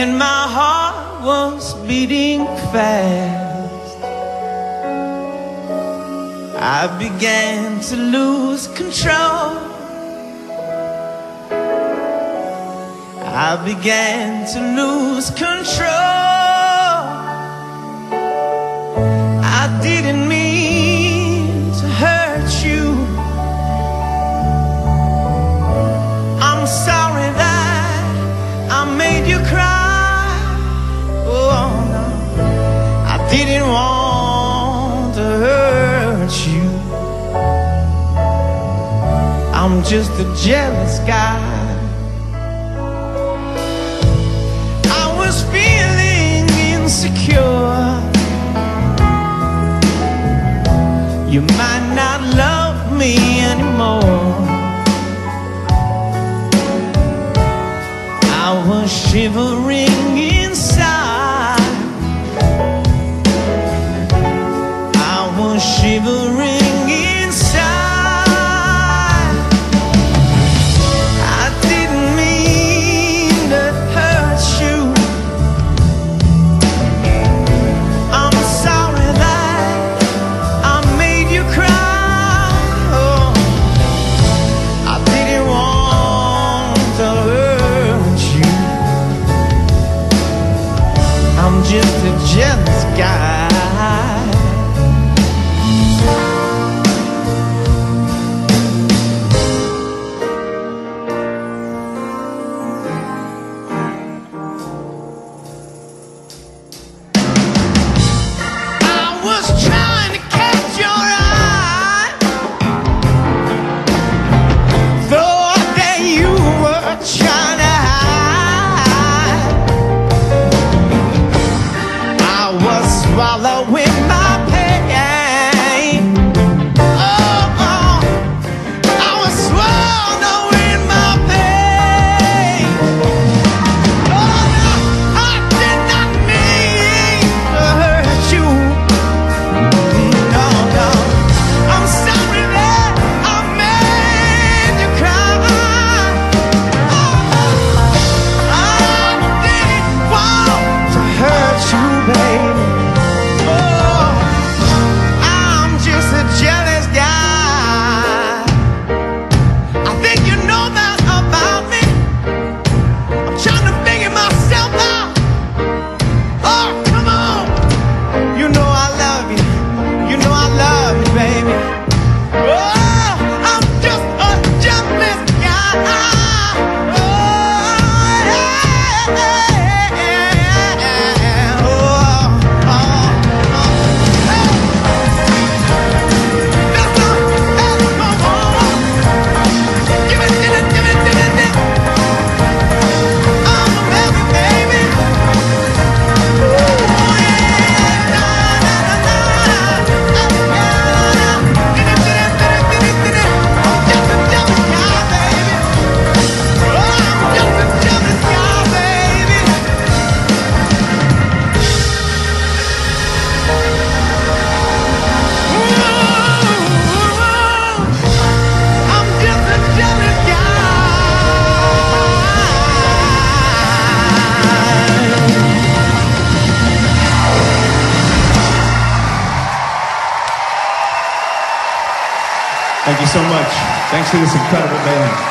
and my heart was beating fast. I began to lose control. I began to lose control. I didn't I'm just a jealous guy. I was feeling insecure. You might not love me anymore. I was shivering. Thank you so much. Thanks to this incredible band.